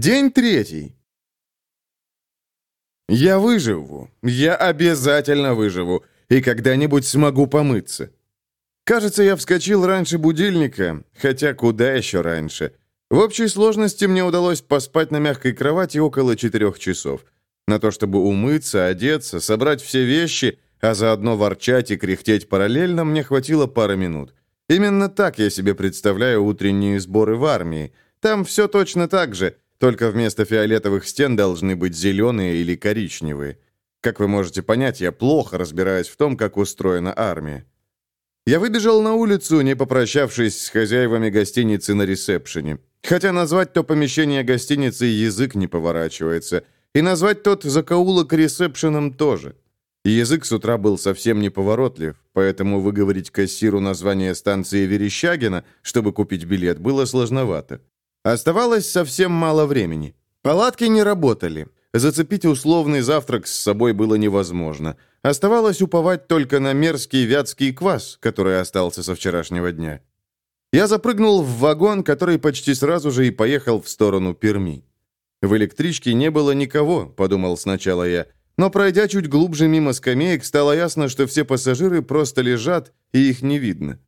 День третий. Я выживу. Я обязательно выживу. И когда-нибудь смогу помыться. Кажется, я вскочил раньше будильника, хотя куда еще раньше. В общей сложности мне удалось поспать на мягкой кровати около четырех часов. На то, чтобы умыться, одеться, собрать все вещи, а заодно ворчать и кряхтеть параллельно, мне хватило пары минут. Именно так я себе представляю утренние сборы в армии. Там все точно так же – только вместо фиолетовых стен должны быть зеленые или коричневые. Как вы можете понять, я плохо разбираюсь в том, как устроена армия. Я выбежал на улицу, не попрощавшись с хозяевами гостиницы на ресепшене. Хотя назвать то помещение гостиницы язык не поворачивается. И назвать тот закоулок ресепшеном тоже. Язык с утра был совсем неповоротлив, поэтому выговорить кассиру название станции Верещагина, чтобы купить билет, было сложновато. Оставалось совсем мало времени. Палатки не работали. Зацепить условный завтрак с собой было невозможно. Оставалось уповать только на мерзкий вятский квас, который остался со вчерашнего дня. Я запрыгнул в вагон, который почти сразу же и поехал в сторону Перми. В электричке не было никого, подумал сначала я, но пройдя чуть глубже мимо скамеек, стало ясно, что все пассажиры просто лежат, и их не видно.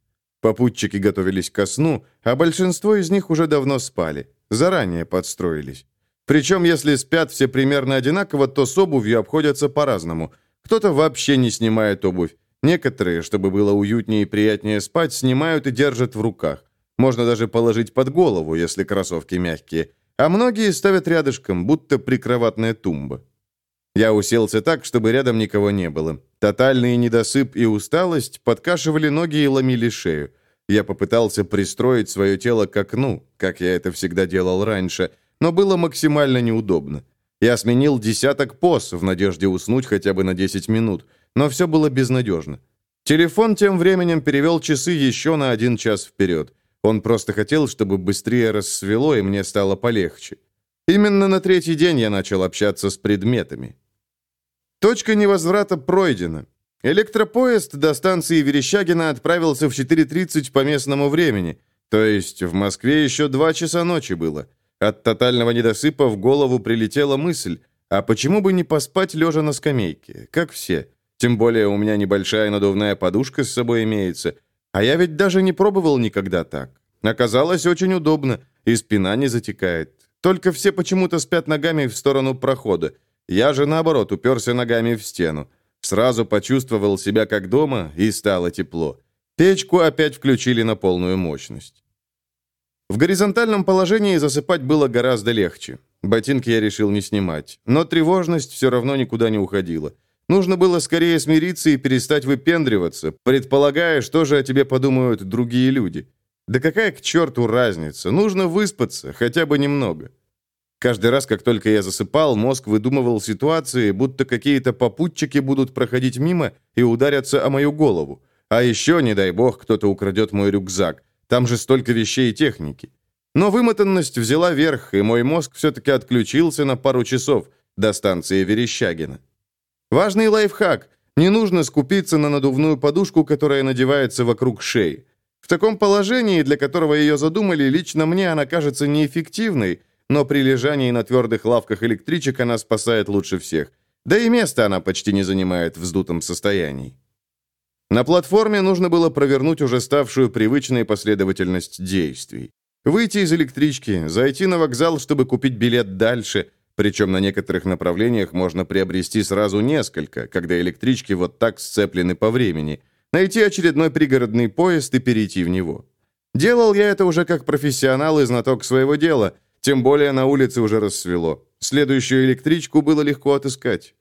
Попутчики готовились ко сну, а большинство из них уже давно спали. Заранее подстроились. Причем, если спят все примерно одинаково, то с обувью обходятся по-разному. Кто-то вообще не снимает обувь. Некоторые, чтобы было уютнее и приятнее спать, снимают и держат в руках. Можно даже положить под голову, если кроссовки мягкие. А многие ставят рядышком, будто прикроватная тумба. Я уселся так, чтобы рядом никого не было. Тотальный недосып и усталость подкашивали ноги и ломили шею. Я попытался пристроить свое тело к окну, как я это всегда делал раньше, но было максимально неудобно. Я сменил десяток поз в надежде уснуть хотя бы на 10 минут, но все было безнадежно. Телефон тем временем перевел часы еще на один час вперед. Он просто хотел, чтобы быстрее рассвело и мне стало полегче. Именно на третий день я начал общаться с предметами. Точка невозврата пройдена. Электропоезд до станции Верещагина отправился в 4.30 по местному времени, то есть в Москве еще два часа ночи было. От тотального недосыпа в голову прилетела мысль, а почему бы не поспать лежа на скамейке, как все? Тем более у меня небольшая надувная подушка с собой имеется, а я ведь даже не пробовал никогда так. Оказалось очень удобно, и спина не затекает. Только все почему-то спят ногами в сторону прохода, я же, наоборот, уперся ногами в стену. Сразу почувствовал себя как дома, и стало тепло. Печку опять включили на полную мощность. В горизонтальном положении засыпать было гораздо легче. Ботинки я решил не снимать. Но тревожность все равно никуда не уходила. Нужно было скорее смириться и перестать выпендриваться, предполагая, что же о тебе подумают другие люди. Да какая к черту разница? Нужно выспаться, хотя бы немного. Каждый раз, как только я засыпал, мозг выдумывал ситуации, будто какие-то попутчики будут проходить мимо и ударятся о мою голову. А еще, не дай бог, кто-то украдет мой рюкзак. Там же столько вещей и техники. Но вымотанность взяла верх, и мой мозг все-таки отключился на пару часов до станции Верещагина. Важный лайфхак. Не нужно скупиться на надувную подушку, которая надевается вокруг шеи. В таком положении, для которого ее задумали, лично мне она кажется неэффективной, но при лежании на твердых лавках электричек она спасает лучше всех. Да и место она почти не занимает в вздутом состоянии. На платформе нужно было провернуть уже ставшую привычной последовательность действий. Выйти из электрички, зайти на вокзал, чтобы купить билет дальше, причем на некоторых направлениях можно приобрести сразу несколько, когда электрички вот так сцеплены по времени, найти очередной пригородный поезд и перейти в него. Делал я это уже как профессионал и знаток своего дела – тем более на улице уже рассвело. Следующую электричку было легко отыскать.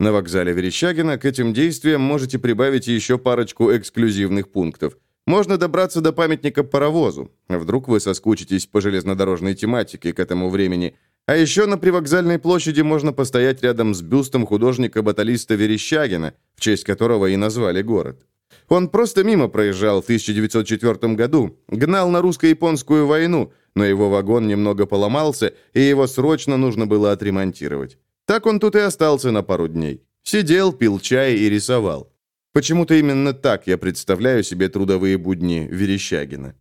На вокзале Верещагина к этим действиям можете прибавить еще парочку эксклюзивных пунктов. Можно добраться до памятника паровозу. Вдруг вы соскучитесь по железнодорожной тематике к этому времени. А еще на привокзальной площади можно постоять рядом с бюстом художника-баталиста Верещагина, в честь которого и назвали город. Он просто мимо проезжал в 1904 году, гнал на русско-японскую войну – но его вагон немного поломался, и его срочно нужно было отремонтировать. Так он тут и остался на пару дней. Сидел, пил чай и рисовал. Почему-то именно так я представляю себе трудовые будни Верещагина.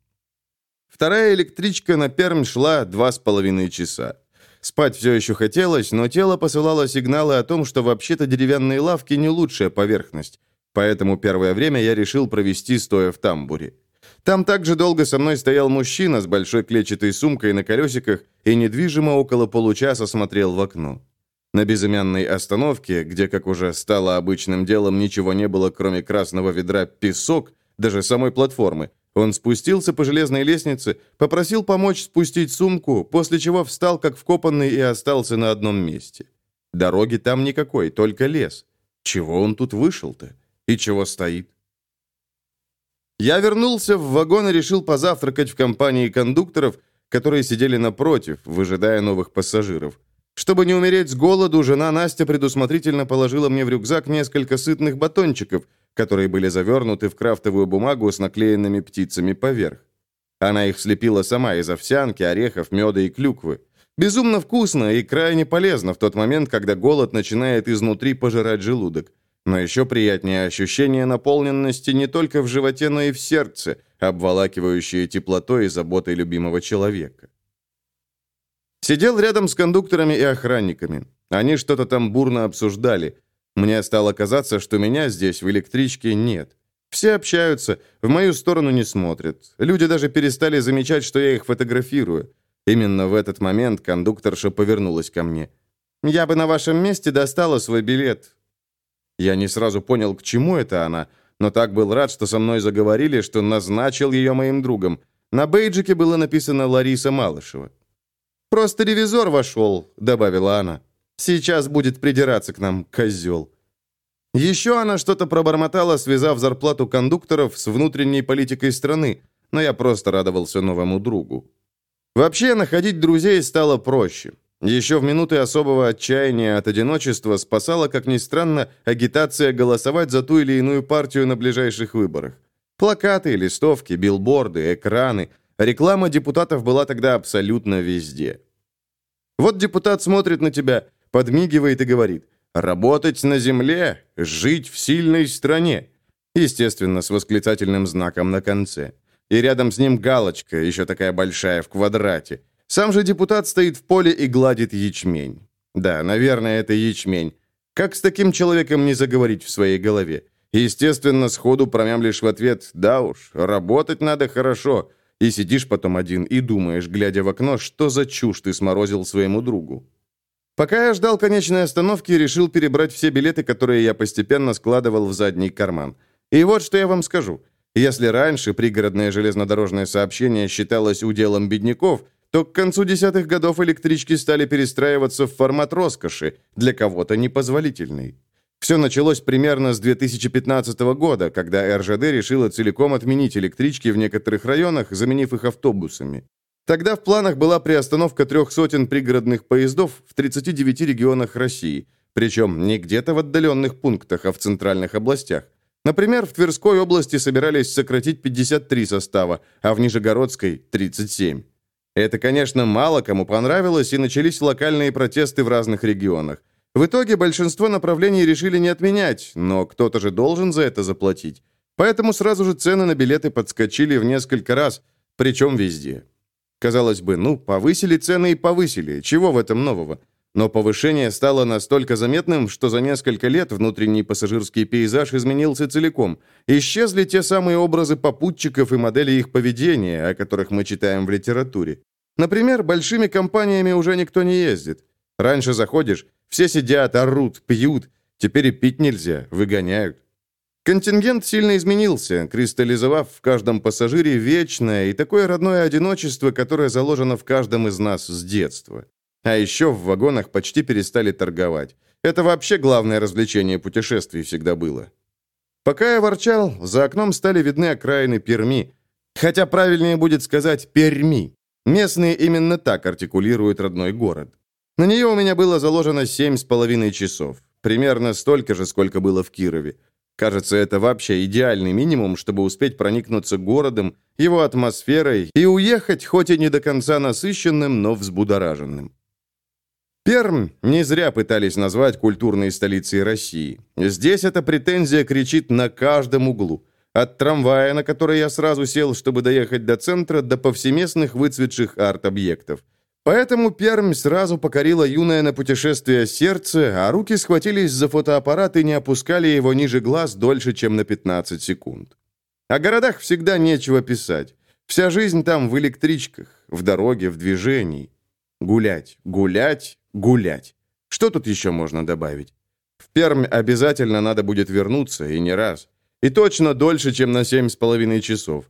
Вторая электричка на Пермь шла два с половиной часа. Спать все еще хотелось, но тело посылало сигналы о том, что вообще-то деревянные лавки не лучшая поверхность. Поэтому первое время я решил провести, стоя в тамбуре. Там также долго со мной стоял мужчина с большой клетчатой сумкой на колесиках и недвижимо около получаса смотрел в окно. На безымянной остановке, где, как уже стало обычным делом, ничего не было, кроме красного ведра песок, даже самой платформы, он спустился по железной лестнице, попросил помочь спустить сумку, после чего встал как вкопанный и остался на одном месте. Дороги там никакой, только лес. Чего он тут вышел-то? И чего стоит? Я вернулся в вагон и решил позавтракать в компании кондукторов, которые сидели напротив, выжидая новых пассажиров. Чтобы не умереть с голоду, жена Настя предусмотрительно положила мне в рюкзак несколько сытных батончиков, которые были завернуты в крафтовую бумагу с наклеенными птицами поверх. Она их слепила сама из овсянки, орехов, меда и клюквы. Безумно вкусно и крайне полезно в тот момент, когда голод начинает изнутри пожирать желудок. Но еще приятнее ощущение наполненности не только в животе, но и в сердце, обволакивающее теплотой и заботой любимого человека. Сидел рядом с кондукторами и охранниками. Они что-то там бурно обсуждали. Мне стало казаться, что меня здесь, в электричке, нет. Все общаются, в мою сторону не смотрят. Люди даже перестали замечать, что я их фотографирую. Именно в этот момент кондукторша повернулась ко мне. «Я бы на вашем месте достала свой билет». Я не сразу понял, к чему это она, но так был рад, что со мной заговорили, что назначил ее моим другом. На бейджике было написано «Лариса Малышева». «Просто ревизор вошел», — добавила она. «Сейчас будет придираться к нам, козел». Еще она что-то пробормотала, связав зарплату кондукторов с внутренней политикой страны, но я просто радовался новому другу. Вообще, находить друзей стало проще. Еще в минуты особого отчаяния от одиночества спасала, как ни странно, агитация голосовать за ту или иную партию на ближайших выборах. Плакаты, листовки, билборды, экраны — Реклама депутатов была тогда абсолютно везде. Вот депутат смотрит на тебя, подмигивает и говорит «Работать на земле, жить в сильной стране». Естественно, с восклицательным знаком на конце. И рядом с ним галочка, еще такая большая, в квадрате. Сам же депутат стоит в поле и гладит ячмень. Да, наверное, это ячмень. Как с таким человеком не заговорить в своей голове? Естественно, сходу промямлишь в ответ «Да уж, работать надо хорошо», и сидишь потом один и думаешь, глядя в окно, что за чушь ты сморозил своему другу. Пока я ждал конечной остановки, решил перебрать все билеты, которые я постепенно складывал в задний карман. И вот что я вам скажу. Если раньше пригородное железнодорожное сообщение считалось уделом бедняков, то к концу десятых годов электрички стали перестраиваться в формат роскоши, для кого-то непозволительный. Все началось примерно с 2015 года, когда РЖД решила целиком отменить электрички в некоторых районах, заменив их автобусами. Тогда в планах была приостановка трех сотен пригородных поездов в 39 регионах России, причем не где-то в отдаленных пунктах, а в центральных областях. Например, в Тверской области собирались сократить 53 состава, а в Нижегородской – 37. Это, конечно, мало кому понравилось, и начались локальные протесты в разных регионах. В итоге большинство направлений решили не отменять, но кто-то же должен за это заплатить. Поэтому сразу же цены на билеты подскочили в несколько раз, причем везде. Казалось бы, ну, повысили цены и повысили, чего в этом нового? Но повышение стало настолько заметным, что за несколько лет внутренний пассажирский пейзаж изменился целиком. Исчезли те самые образы попутчиков и модели их поведения, о которых мы читаем в литературе. Например, большими компаниями уже никто не ездит. Раньше заходишь, все сидят, орут, пьют. Теперь и пить нельзя, выгоняют. Контингент сильно изменился, кристаллизовав в каждом пассажире вечное и такое родное одиночество, которое заложено в каждом из нас с детства. А еще в вагонах почти перестали торговать. Это вообще главное развлечение путешествий всегда было. Пока я ворчал, за окном стали видны окраины Перми. Хотя правильнее будет сказать Перми. Местные именно так артикулируют родной город. На нее у меня было заложено семь с половиной часов. Примерно столько же, сколько было в Кирове. Кажется, это вообще идеальный минимум, чтобы успеть проникнуться городом, его атмосферой и уехать, хоть и не до конца насыщенным, но взбудораженным. Пермь не зря пытались назвать культурной столицей России. Здесь эта претензия кричит на каждом углу. От трамвая, на который я сразу сел, чтобы доехать до центра, до повсеместных выцветших арт-объектов. Поэтому Пермь сразу покорила юное на путешествие сердце, а руки схватились за фотоаппарат и не опускали его ниже глаз дольше, чем на 15 секунд. О городах всегда нечего писать. Вся жизнь там в электричках, в дороге, в движении. Гулять, гулять, гулять. Что тут еще можно добавить? В Пермь обязательно надо будет вернуться, и не раз. И точно дольше, чем на семь с половиной часов.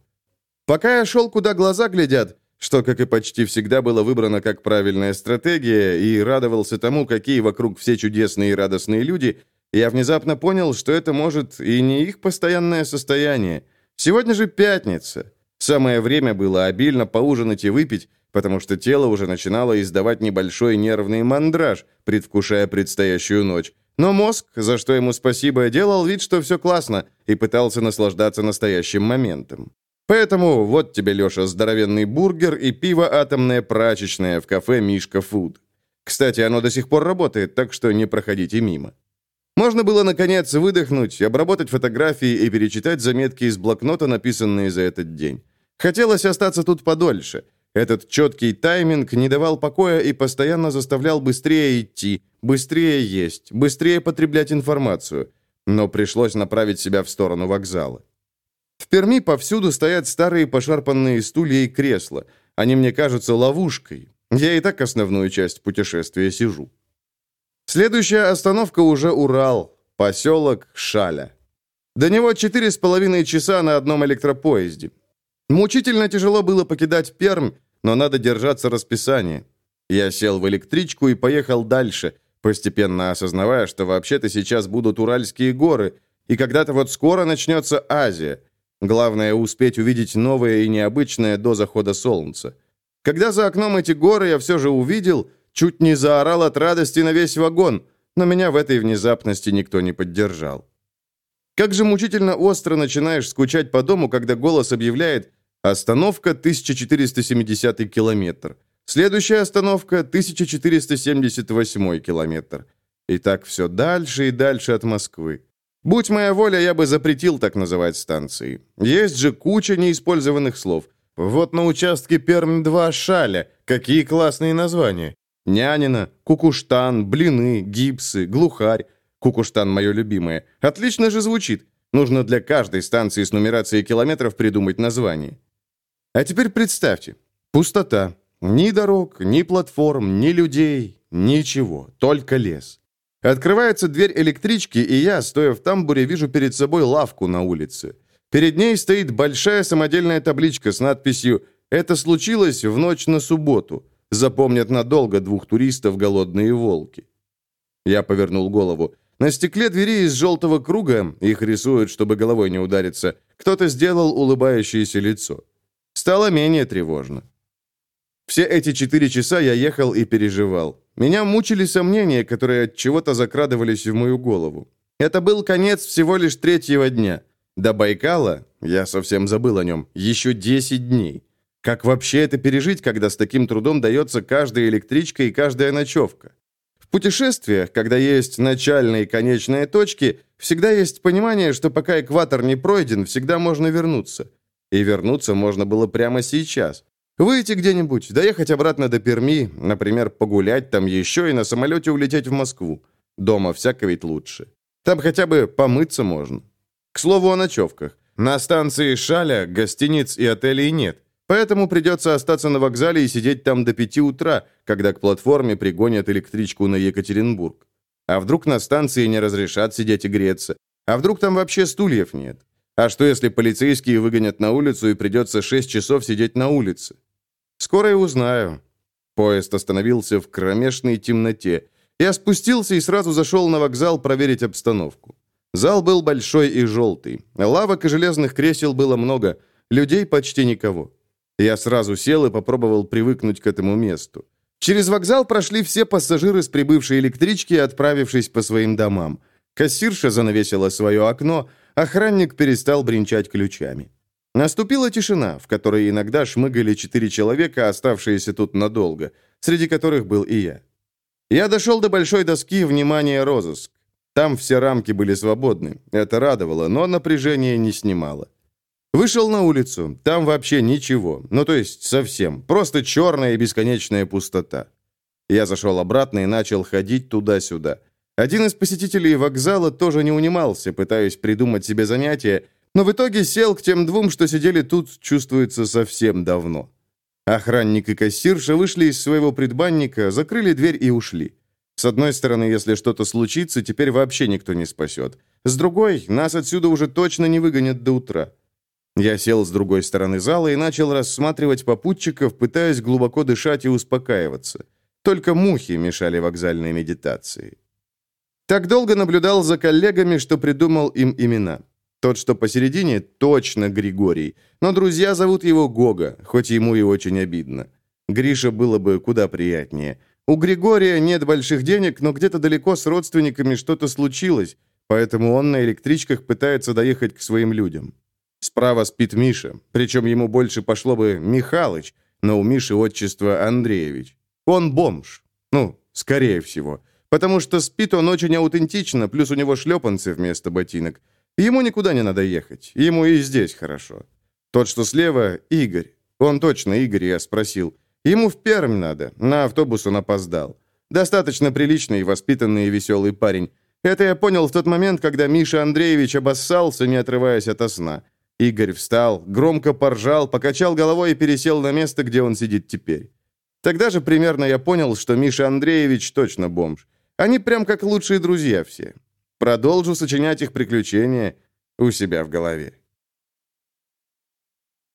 Пока я шел, куда глаза глядят, что, как и почти всегда, было выбрано как правильная стратегия, и радовался тому, какие вокруг все чудесные и радостные люди, я внезапно понял, что это может и не их постоянное состояние. Сегодня же пятница. Самое время было обильно поужинать и выпить, потому что тело уже начинало издавать небольшой нервный мандраж, предвкушая предстоящую ночь. Но мозг, за что ему спасибо, делал вид, что все классно, и пытался наслаждаться настоящим моментом. Поэтому вот тебе, Леша, здоровенный бургер и пиво атомное прачечное в кафе «Мишка Фуд». Кстати, оно до сих пор работает, так что не проходите мимо. Можно было, наконец, выдохнуть, обработать фотографии и перечитать заметки из блокнота, написанные за этот день. Хотелось остаться тут подольше. Этот четкий тайминг не давал покоя и постоянно заставлял быстрее идти, быстрее есть, быстрее потреблять информацию. Но пришлось направить себя в сторону вокзала. В Перми повсюду стоят старые пошарпанные стулья и кресла. Они мне кажутся ловушкой. Я и так основную часть путешествия сижу. Следующая остановка уже Урал, поселок Шаля. До него четыре с половиной часа на одном электропоезде. Мучительно тяжело было покидать Пермь, но надо держаться расписания. Я сел в электричку и поехал дальше, постепенно осознавая, что вообще-то сейчас будут Уральские горы, и когда-то вот скоро начнется Азия – Главное успеть увидеть новое и необычное до захода солнца. Когда за окном эти горы я все же увидел, чуть не заорал от радости на весь вагон, но меня в этой внезапности никто не поддержал. Как же мучительно остро начинаешь скучать по дому, когда голос объявляет «Остановка 1470 километр». Следующая остановка 1478 километр. И так все дальше и дальше от Москвы. Будь моя воля, я бы запретил так называть станции. Есть же куча неиспользованных слов. Вот на участке Пермь-2 Шаля. Какие классные названия. Нянина, Кукуштан, Блины, Гипсы, Глухарь. Кукуштан мое любимое. Отлично же звучит. Нужно для каждой станции с нумерацией километров придумать название. А теперь представьте. Пустота. Ни дорог, ни платформ, ни людей, ничего. Только лес. Открывается дверь электрички, и я, стоя в тамбуре, вижу перед собой лавку на улице. Перед ней стоит большая самодельная табличка с надписью «Это случилось в ночь на субботу». Запомнят надолго двух туристов голодные волки. Я повернул голову. На стекле двери из желтого круга, их рисуют, чтобы головой не удариться, кто-то сделал улыбающееся лицо. Стало менее тревожно. Все эти четыре часа я ехал и переживал. Меня мучили сомнения, которые от чего-то закрадывались в мою голову. Это был конец всего лишь третьего дня. До Байкала, я совсем забыл о нем, еще 10 дней. Как вообще это пережить, когда с таким трудом дается каждая электричка и каждая ночевка? В путешествиях, когда есть начальные и конечные точки, всегда есть понимание, что пока экватор не пройден, всегда можно вернуться. И вернуться можно было прямо сейчас. Выйти где-нибудь, доехать обратно до Перми, например, погулять там еще и на самолете улететь в Москву. Дома всяко ведь лучше. Там хотя бы помыться можно. К слову о ночевках. На станции Шаля гостиниц и отелей нет, поэтому придется остаться на вокзале и сидеть там до пяти утра, когда к платформе пригонят электричку на Екатеринбург. А вдруг на станции не разрешат сидеть и греться? А вдруг там вообще стульев нет? А что, если полицейские выгонят на улицу и придется 6 часов сидеть на улице? Скоро и узнаю. Поезд остановился в кромешной темноте. Я спустился и сразу зашел на вокзал проверить обстановку. Зал был большой и желтый. Лавок и железных кресел было много. Людей почти никого. Я сразу сел и попробовал привыкнуть к этому месту. Через вокзал прошли все пассажиры с прибывшей электрички, отправившись по своим домам. Кассирша занавесила свое окно, Охранник перестал бренчать ключами. Наступила тишина, в которой иногда шмыгали четыре человека, оставшиеся тут надолго, среди которых был и я. Я дошел до большой доски «Внимание, розыск». Там все рамки были свободны. Это радовало, но напряжение не снимало. Вышел на улицу. Там вообще ничего. Ну, то есть совсем. Просто черная и бесконечная пустота. Я зашел обратно и начал ходить туда-сюда. Один из посетителей вокзала тоже не унимался, пытаясь придумать себе занятие, но в итоге сел к тем двум, что сидели тут, чувствуется, совсем давно. Охранник и кассирша вышли из своего предбанника, закрыли дверь и ушли. С одной стороны, если что-то случится, теперь вообще никто не спасет. С другой, нас отсюда уже точно не выгонят до утра. Я сел с другой стороны зала и начал рассматривать попутчиков, пытаясь глубоко дышать и успокаиваться. Только мухи мешали вокзальной медитации. Так долго наблюдал за коллегами, что придумал им имена. Тот, что посередине, точно Григорий, но друзья зовут его Гога, хоть ему и очень обидно. Гриша было бы куда приятнее. У Григория нет больших денег, но где-то далеко с родственниками что-то случилось, поэтому он на электричках пытается доехать к своим людям. Справа спит Миша, причем ему больше пошло бы Михалыч, но у Миши отчество Андреевич. Он бомж. Ну, скорее всего. Потому что спит он очень аутентично, плюс у него шлепанцы вместо ботинок. Ему никуда не надо ехать. Ему и здесь хорошо. Тот, что слева, Игорь. Он точно Игорь, я спросил. Ему в Пермь надо. На автобус он опоздал. Достаточно приличный, воспитанный и веселый парень. Это я понял в тот момент, когда Миша Андреевич обоссался, не отрываясь от сна. Игорь встал, громко поржал, покачал головой и пересел на место, где он сидит теперь. Тогда же примерно я понял, что Миша Андреевич точно бомж. Они прям как лучшие друзья все. Продолжу сочинять их приключения у себя в голове.